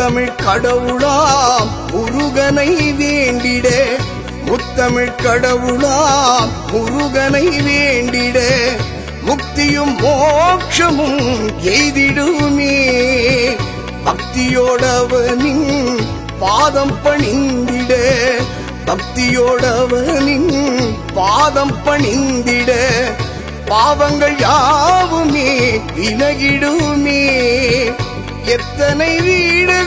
முத்தமிழ் கடவுளாம் முருகனை வேண்டிட. முத்தமிழ் கடவுளாம் முருகனை வேண்டிட. முக்தியும் மோட்சமும் எய்திடுமே. பக்தியோடவனின் பாதம் பணிந்திட. பக்தியோடவனின் பாதம் பணிந்திட. பாவங்கள் யாவுமே விலகிடுமே எத்தனை வீடு